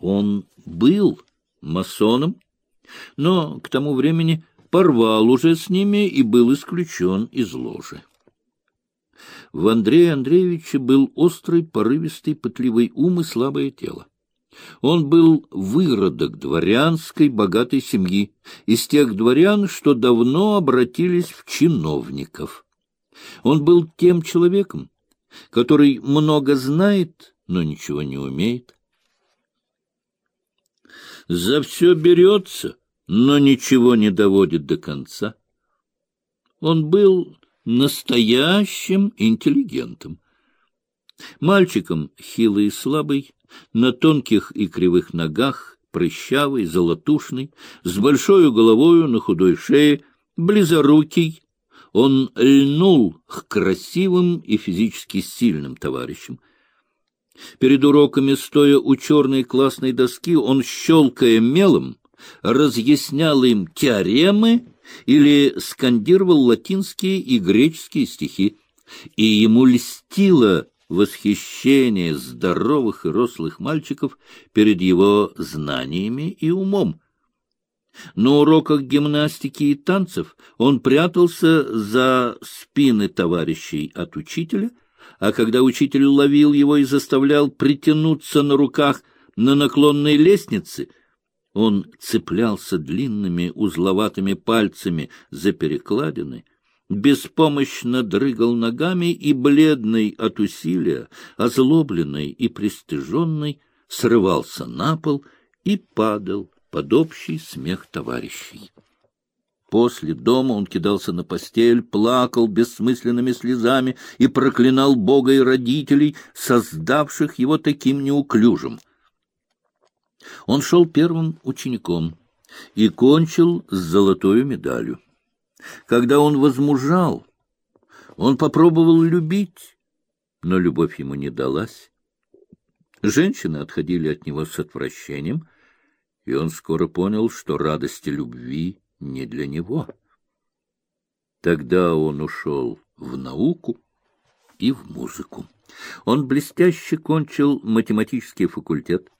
Он был масоном, но к тому времени порвал уже с ними и был исключен из ложи. В Андрее Андреевиче был острый, порывистый, пытливый ум и слабое тело. Он был выродок дворянской богатой семьи, из тех дворян, что давно обратились в чиновников. Он был тем человеком, который много знает, но ничего не умеет. За все берется, но ничего не доводит до конца. Он был настоящим интеллигентом. Мальчиком хилый и слабый, на тонких и кривых ногах, прыщавый, золотушный, с большой головою на худой шее, близорукий, он льнул к красивым и физически сильным товарищам. Перед уроками, стоя у черной классной доски, он, щелкая мелом, разъяснял им теоремы или скандировал латинские и греческие стихи, и ему льстило восхищение здоровых и рослых мальчиков перед его знаниями и умом. На уроках гимнастики и танцев он прятался за спины товарищей от учителя, а когда учитель ловил его и заставлял притянуться на руках на наклонной лестнице, он цеплялся длинными узловатыми пальцами за перекладины, беспомощно дрыгал ногами и, бледный от усилия, озлобленный и пристыженный, срывался на пол и падал под общий смех товарищей. После дома он кидался на постель, плакал бессмысленными слезами и проклинал Бога и родителей, создавших его таким неуклюжим. Он шел первым учеником и кончил с золотой медалью. Когда он возмужал, он попробовал любить, но любовь ему не далась. Женщины отходили от него с отвращением, и он скоро понял, что радости любви не для него. Тогда он ушел в науку и в музыку. Он блестяще кончил математический факультет,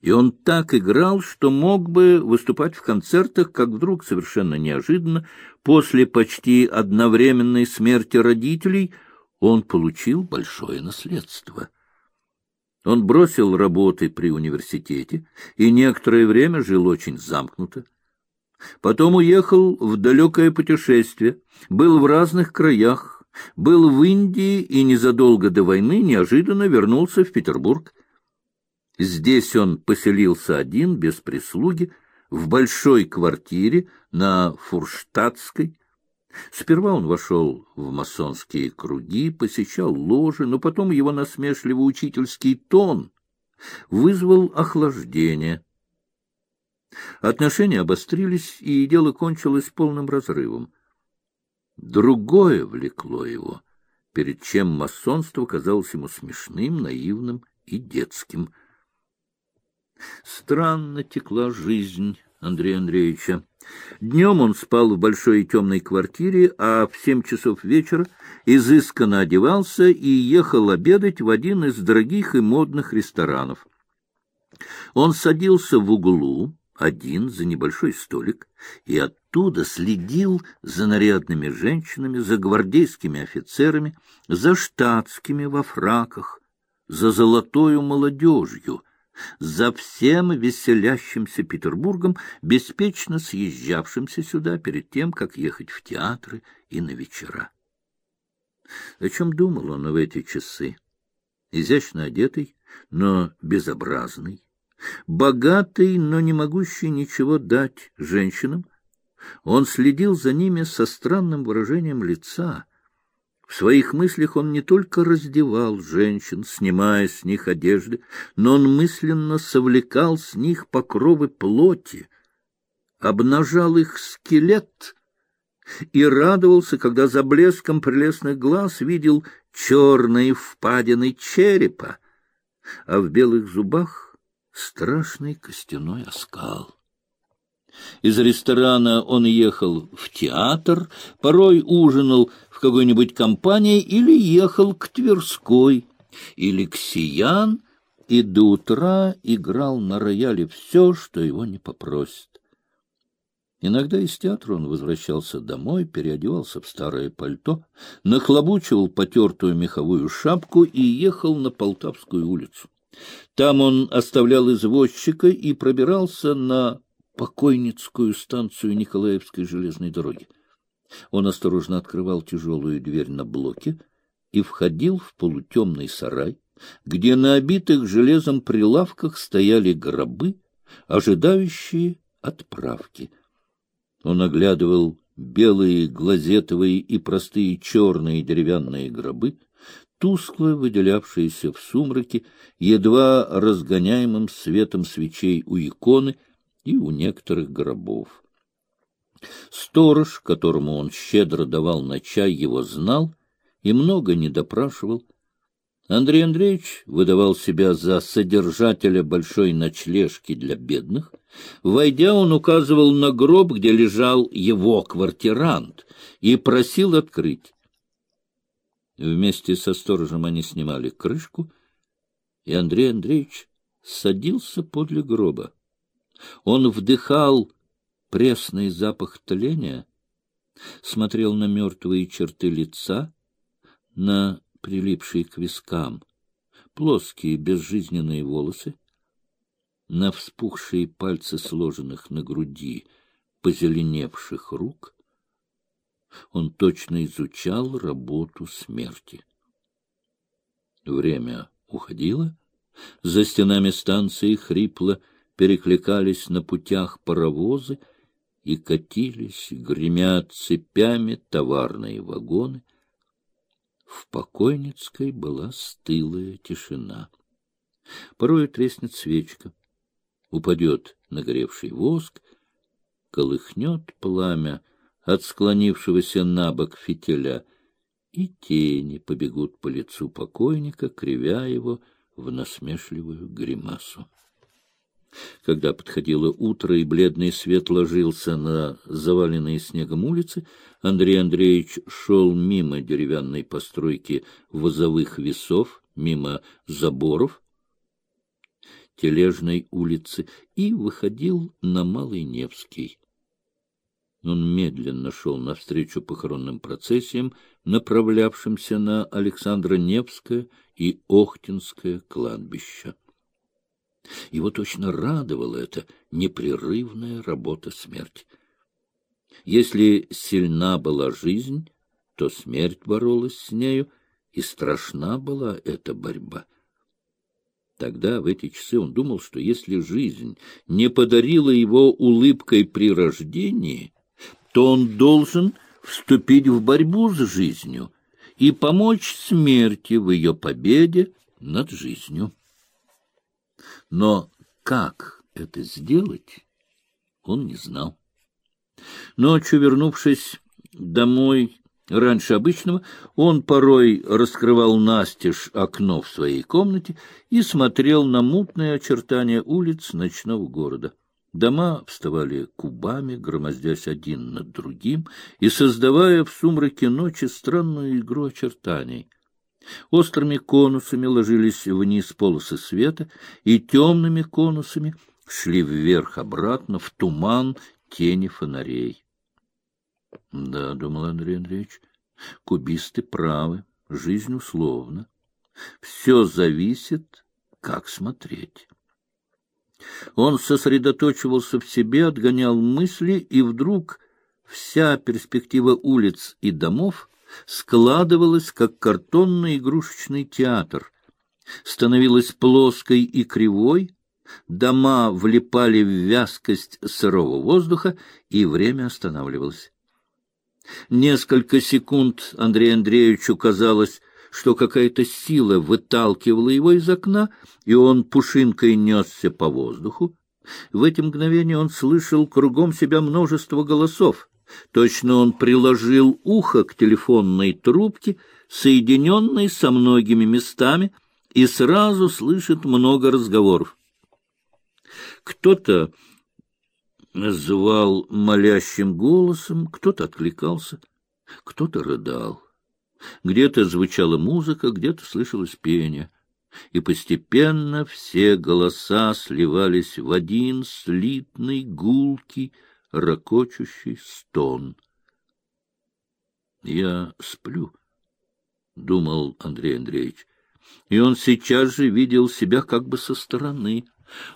и он так играл, что мог бы выступать в концертах, как вдруг, совершенно неожиданно, после почти одновременной смерти родителей, он получил большое наследство. Он бросил работы при университете и некоторое время жил очень замкнуто. Потом уехал в далекое путешествие, был в разных краях, был в Индии и незадолго до войны неожиданно вернулся в Петербург. Здесь он поселился один, без прислуги, в большой квартире на Фурштадтской. Сперва он вошел в масонские круги, посещал ложи, но потом его насмешливый учительский тон вызвал охлаждение. Отношения обострились, и дело кончилось полным разрывом. Другое влекло его, перед чем масонство казалось ему смешным, наивным и детским — Странно текла жизнь Андрея Андреевича. Днем он спал в большой темной квартире, а в семь часов вечера изысканно одевался и ехал обедать в один из дорогих и модных ресторанов. Он садился в углу, один за небольшой столик, и оттуда следил за нарядными женщинами, за гвардейскими офицерами, за штатскими во фраках, за золотою молодежью — за всем веселящимся Петербургом, беспечно съезжавшимся сюда перед тем, как ехать в театры и на вечера. О чем думал он в эти часы? Изящно одетый, но безобразный, богатый, но не могущий ничего дать женщинам, он следил за ними со странным выражением лица — в своих мыслях он не только раздевал женщин, снимая с них одежды, но он мысленно совлекал с них покровы плоти, обнажал их скелет и радовался, когда за блеском прелестных глаз видел черные впадины черепа, а в белых зубах страшный костяной оскал. Из ресторана он ехал в театр, порой ужинал в какой-нибудь компании или ехал к Тверской или к Сиян, и до утра играл на рояле все, что его не попросят. Иногда из театра он возвращался домой, переодевался в старое пальто, нахлобучивал потертую меховую шапку и ехал на Полтавскую улицу. Там он оставлял извозчика и пробирался на покойницкую станцию Николаевской железной дороги. Он осторожно открывал тяжелую дверь на блоке и входил в полутемный сарай, где на обитых железом прилавках стояли гробы, ожидающие отправки. Он оглядывал белые глазетовые и простые черные деревянные гробы, тускло выделявшиеся в сумраке, едва разгоняемым светом свечей у иконы и у некоторых гробов. Сторож, которому он щедро давал на чай, его знал и много не допрашивал. Андрей Андреевич выдавал себя за содержателя большой ночлежки для бедных. Войдя, он указывал на гроб, где лежал его квартирант, и просил открыть. Вместе со сторожем они снимали крышку, и Андрей Андреевич садился подле гроба. Он вдыхал пресный запах тления, смотрел на мертвые черты лица, на прилипшие к вискам, плоские безжизненные волосы, на вспухшие пальцы сложенных на груди, позеленевших рук. Он точно изучал работу смерти. Время уходило, за стенами станции хрипло перекликались на путях паровозы и катились, гремя цепями, товарные вагоны. В покойницкой была стылая тишина. Порой треснет свечка, упадет нагревший воск, колыхнет пламя от склонившегося на бок фитиля, и тени побегут по лицу покойника, кривя его в насмешливую гримасу. Когда подходило утро и бледный свет ложился на заваленные снегом улицы, Андрей Андреевич шел мимо деревянной постройки возовых весов, мимо заборов тележной улицы и выходил на Малый Невский. Он медленно шел навстречу похоронным процессиям, направлявшимся на Александра Невское и Охтинское кладбище. Его точно радовала эта непрерывная работа смерти. Если сильна была жизнь, то смерть боролась с нею, и страшна была эта борьба. Тогда, в эти часы, он думал, что если жизнь не подарила его улыбкой при рождении, то он должен вступить в борьбу с жизнью и помочь смерти в ее победе над жизнью. Но как это сделать, он не знал. Ночью, вернувшись домой раньше обычного, он порой раскрывал настежь окно в своей комнате и смотрел на мутные очертания улиц ночного города. Дома вставали кубами, громоздясь один над другим и создавая в сумраке ночи странную игру очертаний — Острыми конусами ложились вниз полосы света, и темными конусами шли вверх-обратно в туман тени фонарей. — Да, — думал Андрей Андреевич, — кубисты правы, жизнь условна. Все зависит, как смотреть. Он сосредоточивался в себе, отгонял мысли, и вдруг вся перспектива улиц и домов складывалась, как картонный игрушечный театр, становилась плоской и кривой, дома влипали в вязкость сырого воздуха, и время останавливалось. Несколько секунд Андрею Андреевичу казалось, что какая-то сила выталкивала его из окна, и он пушинкой несся по воздуху. В эти мгновения он слышал кругом себя множество голосов. Точно он приложил ухо к телефонной трубке, соединенной со многими местами, и сразу слышит много разговоров. Кто-то звал молящим голосом, кто-то откликался, кто-то рыдал. Где-то звучала музыка, где-то слышалось пение. и постепенно все голоса сливались в один слитный, гулкий, ракочущий стон. «Я сплю», — думал Андрей Андреевич, и он сейчас же видел себя как бы со стороны.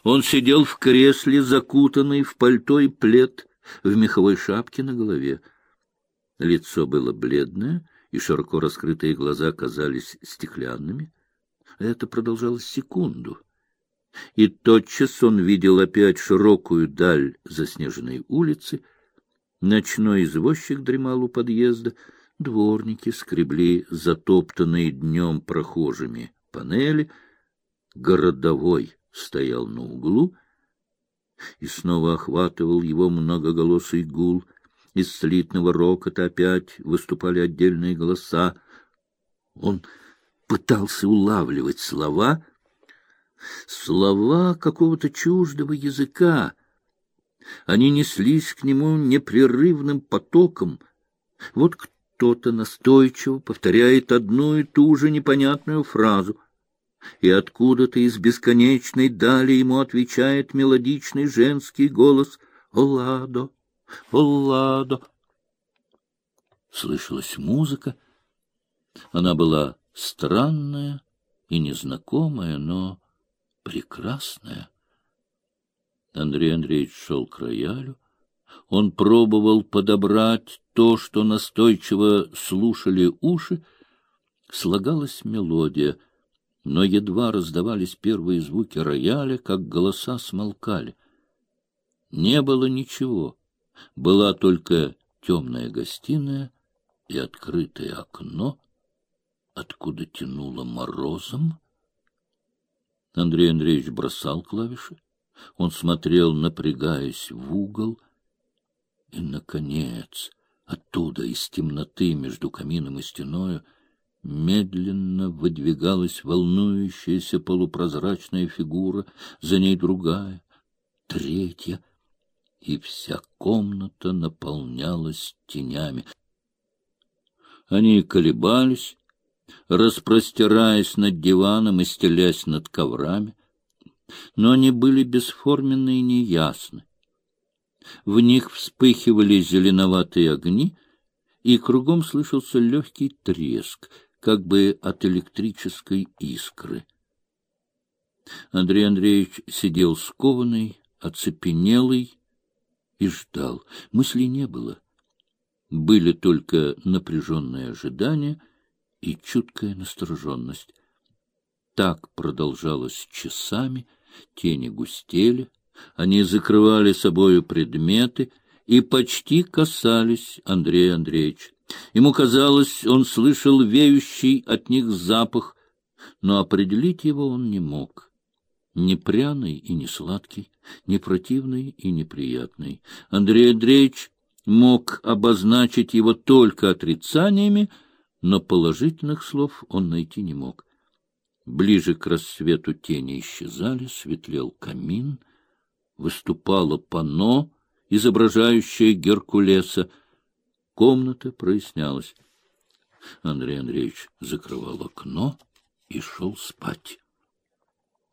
Он сидел в кресле, закутанный в пальто и плед, в меховой шапке на голове. Лицо было бледное, и широко раскрытые глаза казались стеклянными. Это продолжалось секунду. И тотчас он видел опять широкую даль заснеженной улицы. Ночной извозчик дремал у подъезда, дворники скребли затоптанные днем прохожими панели, городовой стоял на углу, и снова охватывал его многоголосый гул. Из слитного рокота опять выступали отдельные голоса. Он пытался улавливать слова, слова какого-то чуждого языка. Они неслись к нему непрерывным потоком. Вот кто-то настойчиво повторяет одну и ту же непонятную фразу, и откуда-то из бесконечной дали ему отвечает мелодичный женский голос «Оладо! Оладо!». Слышалась музыка. Она была странная и незнакомая, но прекрасная. Андрей Андреевич шел к роялю. Он пробовал подобрать то, что настойчиво слушали уши. Слагалась мелодия, но едва раздавались первые звуки рояля, как голоса смолкали. Не было ничего, была только темная гостиная и открытое окно — откуда тянуло морозом. Андрей Андреевич бросал клавиши. Он смотрел, напрягаясь в угол. И, наконец, оттуда, из темноты между камином и стеною, медленно выдвигалась волнующаяся полупрозрачная фигура, за ней другая, третья, и вся комната наполнялась тенями. Они колебались, распростираясь над диваном и стелясь над коврами, но они были бесформенны и неясны. В них вспыхивали зеленоватые огни, и кругом слышался легкий треск, как бы от электрической искры. Андрей Андреевич сидел скованный, оцепенелый и ждал. Мыслей не было. Были только напряженные ожидания — и чуткая настороженность. Так продолжалось часами, тени густели, они закрывали собою предметы и почти касались Андрея Андреевича. Ему казалось, он слышал веющий от них запах, но определить его он не мог. Не пряный и не сладкий, не противный и неприятный. Андрей Андреевич мог обозначить его только отрицаниями, но положительных слов он найти не мог. Ближе к рассвету тени исчезали, светлел камин, выступало панно, изображающее Геркулеса. Комната прояснялась. Андрей Андреевич закрывал окно и шел спать.